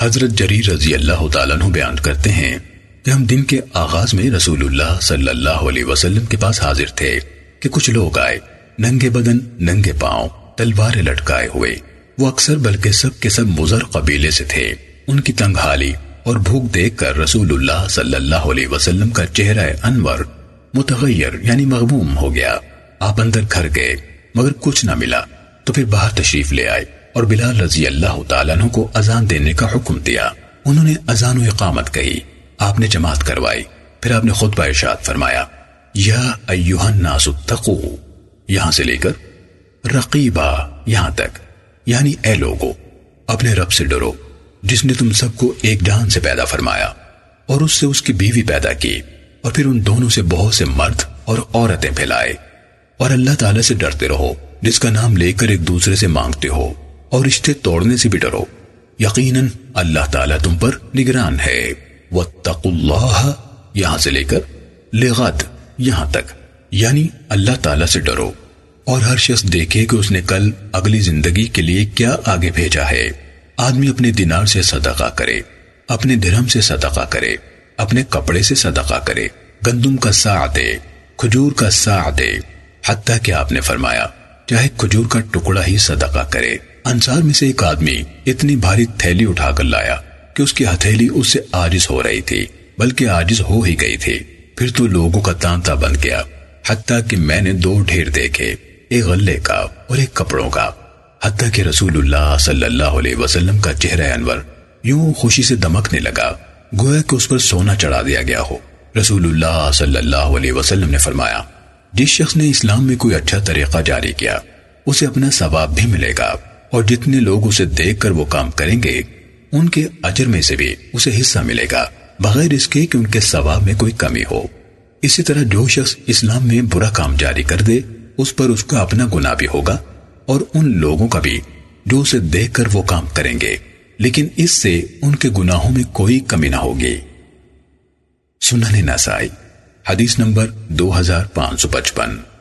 حضرت جریر رضی اللہ تعالیٰ عنہ بیان کرتے ہیں کہ ہم دن کے آغاز میں رسول اللہ صلی اللہ علیہ وسلم کے پاس حاضر تھے کہ کچھ لوگ آئے، ننگے بدن، ننگے پاؤں، تلواریں لٹکائے ہوئے۔ وہ اکثر بلکہ سب کے سب مزر قبیلے سے تھے۔ ان کی تنگحالی اور بھوک دیکھ کر رسول اللہ صلی اللہ علیہ وسلم کا چہرہ انور، متغیر یعنی مغموم ہو گیا۔ آپ اندر گھر گئے، مگر کچھ نہ ملا۔ تو پھر باہر تشریف لے آئے۔ اور بلال رضی اللہ تعالیٰ عنہ کو اذان دینے کا حکم دیا۔ انہوں نے اذان و اقامت کہی۔ آپ نے جماعت کروائی۔ پھر آپ نے خطبہ ارشاد فرمایا۔ یا ایوہ الناس اتقو۔ یہاں سے لے کر رقیبہ یہاں تک۔ یعنی اے لوگو، اپنے رب سے ڈرو۔ جس نے تم سب کو ایک جان سے پیدا فرمایا اور اس سے اس کی بیوی پیدا کی اور پھر ان دونوں سے بہت سے مرد اور عورتیں پھیلائے۔ اور اللہ تعالیٰ سے ڈرتے رہو، جس کا نام لے کر ایک دوسرے سے مانگتے ہو۔ اور رشتے توڑنے سے بھی ڈرو۔ یقیناً اللہ تعالیٰ تم پر نگران ہے۔ وَاتَّقُوا اللَّهَ یہاں سے لے کر لغد یہاں تک۔ یعنی اللہ تعالیٰ سے ڈرو۔ اور ہر شخص دیکھے کہ اس نے کل اگلی زندگی کے لیے کیا آگے بھیجا ہے۔ آدمی اپنے دینار سے صدقہ کرے، اپنے درہم سے صدقہ کرے، اپنے کپڑے سے صدقہ کرے، گندم کا سا دے، کھجور کا سا دے۔ حتیٰ کہ آپ نے فرمایا، چاہے کھجور کا ٹکڑا ہی صدقہ کرے۔ انصار میں سے ایک آدمی اتنی بھاری تھیلی اٹھا کر لایا کہ اس کی ہتھیلی اس سے آجز ہو رہی تھی، بلکہ آجز ہو ہی گئی تھی۔ پھر تو لوگوں کا تانتا بن گیا، حتیٰ کہ میں نے دو ڈھیر دیکھے، ایک غلے کا اور ایک کپڑوں کا۔ حتیٰ کہ رسول اللہ صلی اللہ علیہ وسلم کا چہرہ انور یوں خوشی سے دمکنے لگا، گویا کہ اس پر سونا چڑھا دیا گیا ہو۔ رسول اللہ صلی اللہ علیہ وسلم نے فرمایا، جس شخص نے اسلام میں کوئی اچھا طریقہ جاری کیا، اسے اپنا ثواب بھی ملے گا۔ اور جتنے لوگ اسے دیکھ کر وہ کام کریں گے، ان کے اجر میں سے بھی اسے حصہ ملے گا، بغیر اس کے کہ ان کے ثواب میں کوئی کمی ہو۔ اسی طرح جو شخص اسلام میں برا کام جاری کر دے، اس پر اس کا اپنا گناہ بھی ہوگا اور ان لوگوں کا بھی، جو اسے دیکھ کر وہ کام کریں گے۔ لیکن اس سے ان کے گناہوں میں کوئی کمی نہ ہوگی۔ سنن نسائی، حدیث نمبر دو ہزار پانچ سو پچپن۔